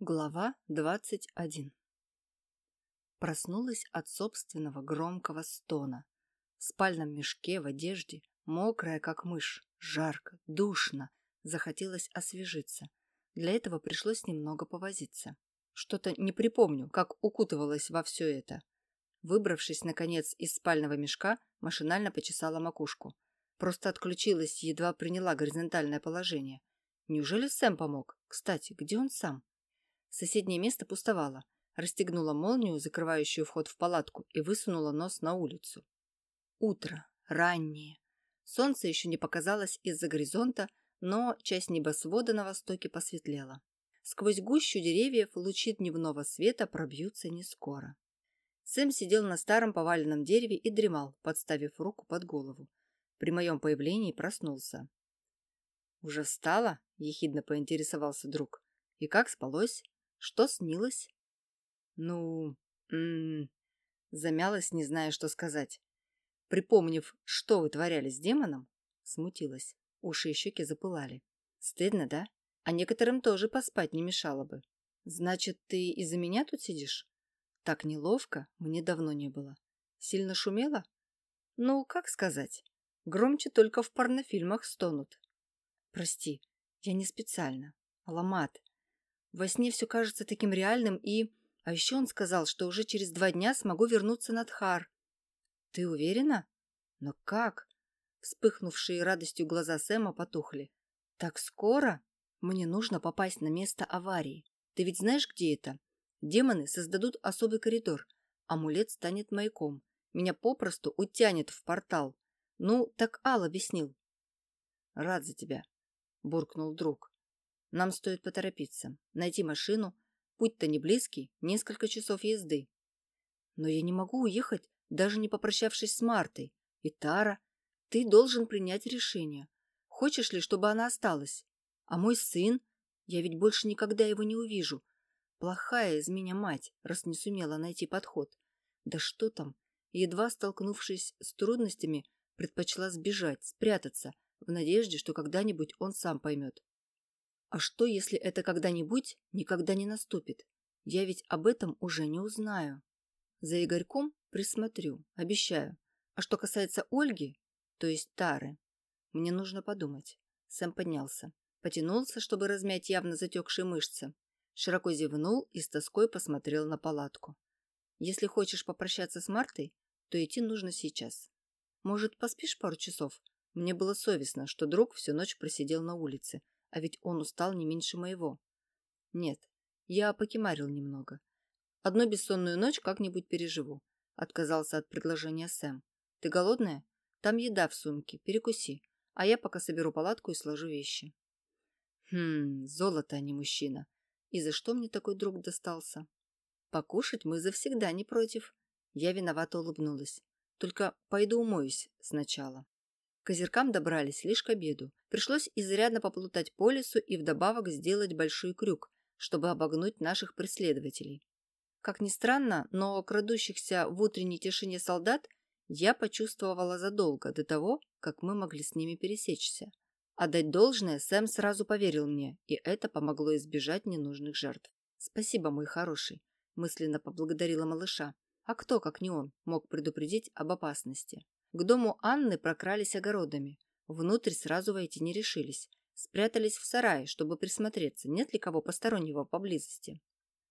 Глава 21 Проснулась от собственного громкого стона. В спальном мешке, в одежде, мокрая, как мышь, жарко, душно. Захотелось освежиться. Для этого пришлось немного повозиться. Что-то не припомню, как укутывалась во все это. Выбравшись, наконец, из спального мешка, машинально почесала макушку. Просто отключилась, едва приняла горизонтальное положение. Неужели Сэм помог? Кстати, где он сам? Соседнее место пустовало. Расстегнула молнию, закрывающую вход в палатку, и высунула нос на улицу. Утро. Раннее. Солнце еще не показалось из-за горизонта, но часть небосвода на востоке посветлела. Сквозь гущу деревьев лучи дневного света пробьются не скоро. Сэм сидел на старом поваленном дереве и дремал, подставив руку под голову. При моем появлении проснулся. «Уже встала?» – ехидно поинтересовался друг. «И как спалось?» Что снилось? Ну, м -м, замялась, не зная, что сказать. Припомнив, что вытворяли с демоном, смутилась. Уши и щеки запылали. Стыдно, да? А некоторым тоже поспать не мешало бы. Значит, ты из-за меня тут сидишь? Так неловко, мне давно не было. Сильно шумело? Ну, как сказать? Громче только в порнофильмах стонут. Прости, я не специально. Ламат, во сне все кажется таким реальным и... А еще он сказал, что уже через два дня смогу вернуться на Дхар. Ты уверена? Но как? Вспыхнувшие радостью глаза Сэма потухли. Так скоро? Мне нужно попасть на место аварии. Ты ведь знаешь, где это? Демоны создадут особый коридор. Амулет станет маяком. Меня попросту утянет в портал. Ну, так Ал объяснил. Рад за тебя, буркнул друг. Нам стоит поторопиться, найти машину. Путь-то не близкий, несколько часов езды. Но я не могу уехать, даже не попрощавшись с Мартой. И Тара, ты должен принять решение. Хочешь ли, чтобы она осталась? А мой сын? Я ведь больше никогда его не увижу. Плохая из меня мать, раз не сумела найти подход. Да что там? Едва столкнувшись с трудностями, предпочла сбежать, спрятаться, в надежде, что когда-нибудь он сам поймет. А что, если это когда-нибудь никогда не наступит? Я ведь об этом уже не узнаю. За Игорьком присмотрю, обещаю. А что касается Ольги, то есть Тары, мне нужно подумать. Сэм поднялся. Потянулся, чтобы размять явно затекшие мышцы. Широко зевнул и с тоской посмотрел на палатку. Если хочешь попрощаться с Мартой, то идти нужно сейчас. Может, поспишь пару часов? Мне было совестно, что друг всю ночь просидел на улице, а ведь он устал не меньше моего. Нет, я покемарил немного. Одну бессонную ночь как-нибудь переживу. Отказался от предложения Сэм. Ты голодная? Там еда в сумке, перекуси. А я пока соберу палатку и сложу вещи. Хм, золото, а не мужчина. И за что мне такой друг достался? Покушать мы завсегда не против. Я виновато улыбнулась. Только пойду умоюсь сначала. К озеркам добрались лишь к обеду. Пришлось изрядно поплутать по лесу и вдобавок сделать большой крюк, чтобы обогнуть наших преследователей. Как ни странно, но крадущихся в утренней тишине солдат я почувствовала задолго до того, как мы могли с ними пересечься. Отдать должное Сэм сразу поверил мне, и это помогло избежать ненужных жертв. «Спасибо, мой хороший», – мысленно поблагодарила малыша. А кто, как не он, мог предупредить об опасности? К дому Анны прокрались огородами. Внутрь сразу войти не решились. Спрятались в сарае, чтобы присмотреться, нет ли кого постороннего поблизости.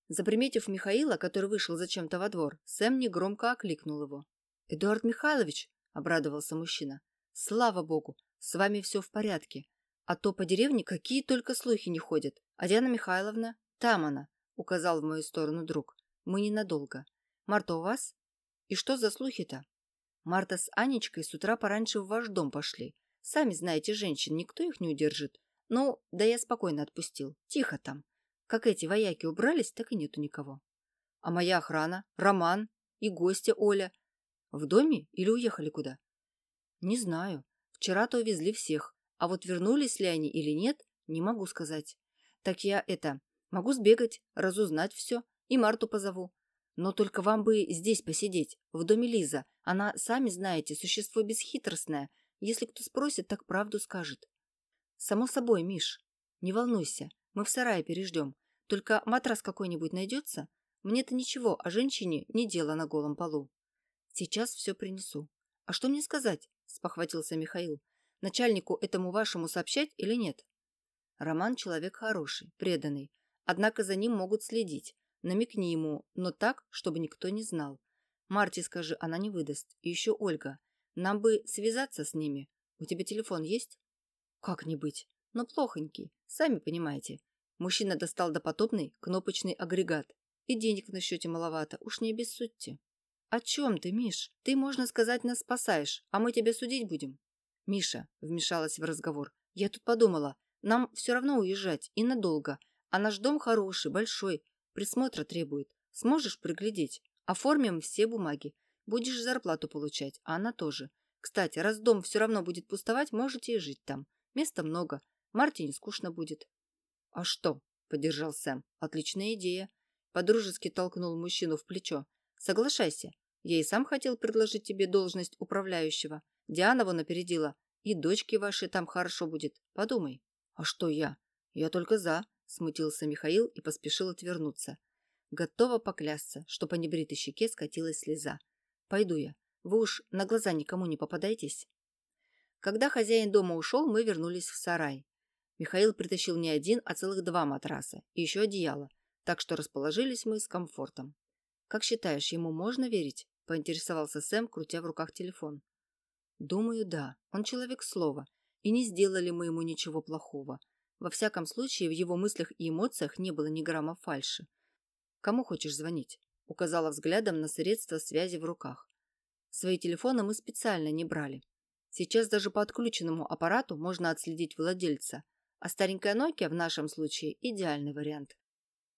Заприметив Михаила, который вышел зачем-то во двор, Сэм негромко окликнул его. «Эдуард Михайлович!» – обрадовался мужчина. «Слава богу! С вами все в порядке. А то по деревне какие только слухи не ходят. А Диана Михайловна? Там она!» – указал в мою сторону друг. «Мы ненадолго. Марта у вас? И что за слухи-то?» Марта с Анечкой с утра пораньше в ваш дом пошли. Сами знаете, женщин, никто их не удержит. Ну, да я спокойно отпустил. Тихо там. Как эти вояки убрались, так и нету никого. А моя охрана, Роман и гостья Оля. В доме или уехали куда? Не знаю. Вчера-то увезли всех. А вот вернулись ли они или нет, не могу сказать. Так я это, могу сбегать, разузнать все и Марту позову. Но только вам бы здесь посидеть, в доме Лиза. Она, сами знаете, существо бесхитростное. Если кто спросит, так правду скажет. Само собой, Миш. Не волнуйся, мы в сарае переждем. Только матрас какой-нибудь найдется? Мне-то ничего, а женщине не дело на голом полу. Сейчас все принесу. А что мне сказать? Спохватился Михаил. Начальнику этому вашему сообщать или нет? Роман человек хороший, преданный. Однако за ним могут следить. Намекни ему, но так, чтобы никто не знал. Марте скажи, она не выдаст. И еще Ольга. Нам бы связаться с ними. У тебя телефон есть? Как не быть? Но плохонький. Сами понимаете. Мужчина достал допотопный кнопочный агрегат. И денег на счете маловато. Уж не обессудьте. «О чем ты, Миш? Ты, можно сказать, нас спасаешь, а мы тебя судить будем». «Миша», — вмешалась в разговор, — «я тут подумала, нам все равно уезжать, и надолго, а наш дом хороший, большой, присмотра требует. Сможешь приглядеть? Оформим все бумаги. Будешь зарплату получать, а она тоже. Кстати, раз дом все равно будет пустовать, можете и жить там. Места много. Марте не скучно будет». «А что?» — поддержал Сэм. «Отличная идея». Подружески толкнул мужчину в плечо. Соглашайся. Я и сам хотел предложить тебе должность управляющего. Диана вон опередила. И дочке вашей там хорошо будет. Подумай. А что я? Я только за. Смутился Михаил и поспешил отвернуться. Готова поклясться, что по небритой щеке скатилась слеза. Пойду я. Вы уж на глаза никому не попадайтесь. Когда хозяин дома ушел, мы вернулись в сарай. Михаил притащил не один, а целых два матраса и еще одеяло, так что расположились мы с комфортом. «Как считаешь, ему можно верить?» – поинтересовался Сэм, крутя в руках телефон. «Думаю, да. Он человек слова. И не сделали мы ему ничего плохого. Во всяком случае, в его мыслях и эмоциях не было ни грамма фальши. «Кому хочешь звонить?» – указала взглядом на средства связи в руках. Свои телефоны мы специально не брали. Сейчас даже по отключенному аппарату можно отследить владельца, а старенькая Nokia в нашем случае – идеальный вариант.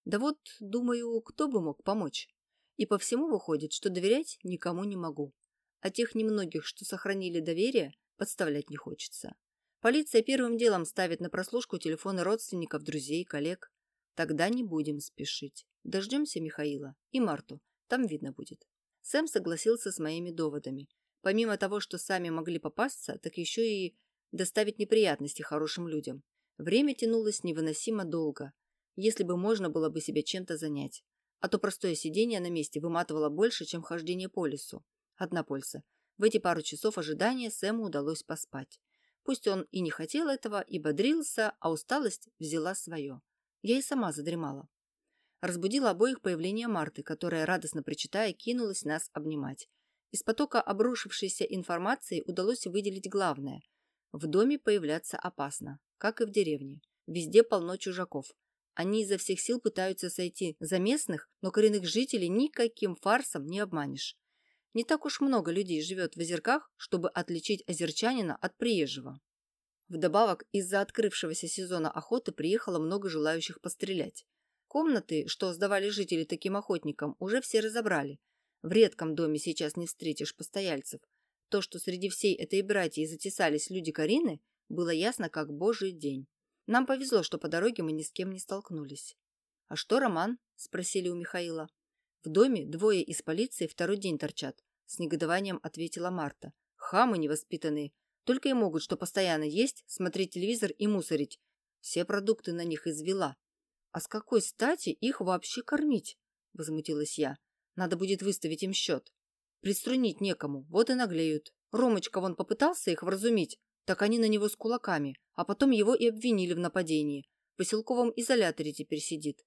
Да вот, думаю, кто бы мог помочь? И по всему выходит, что доверять никому не могу. А тех немногих, что сохранили доверие, подставлять не хочется. Полиция первым делом ставит на прослушку телефоны родственников, друзей, коллег. Тогда не будем спешить. Дождемся Михаила и Марту. Там видно будет. Сэм согласился с моими доводами. Помимо того, что сами могли попасться, так еще и доставить неприятности хорошим людям. Время тянулось невыносимо долго. Если бы можно было бы себя чем-то занять а то простое сидение на месте выматывало больше, чем хождение по лесу. Одна польза. В эти пару часов ожидания Сэму удалось поспать. Пусть он и не хотел этого, и бодрился, а усталость взяла свое. Я и сама задремала. Разбудила обоих появление Марты, которая, радостно причитая, кинулась нас обнимать. Из потока обрушившейся информации удалось выделить главное. В доме появляться опасно, как и в деревне. Везде полно чужаков. Они изо всех сил пытаются сойти за местных, но коренных жителей никаким фарсом не обманешь. Не так уж много людей живет в озерках, чтобы отличить озерчанина от приезжего. Вдобавок, из-за открывшегося сезона охоты приехало много желающих пострелять. Комнаты, что сдавали жители таким охотникам, уже все разобрали. В редком доме сейчас не встретишь постояльцев. То, что среди всей этой братьи затесались люди Карины, было ясно как божий день. Нам повезло, что по дороге мы ни с кем не столкнулись. «А что, Роман?» – спросили у Михаила. «В доме двое из полиции второй день торчат», – с негодованием ответила Марта. «Хамы невоспитанные. Только и могут, что постоянно есть, смотреть телевизор и мусорить. Все продукты на них извела. А с какой стати их вообще кормить?» – возмутилась я. «Надо будет выставить им счет. Приструнить некому, вот и наглеют. Ромочка вон попытался их вразумить, так они на него с кулаками, а потом его и обвинили в нападении. В поселковом изоляторе теперь сидит.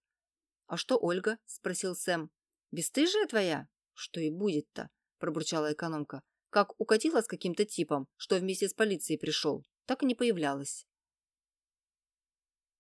«А что Ольга?» – спросил Сэм. «Бестыжая твоя?» «Что и будет-то?» – пробурчала экономка. «Как укатила с каким-то типом, что вместе с полицией пришел, так и не появлялась».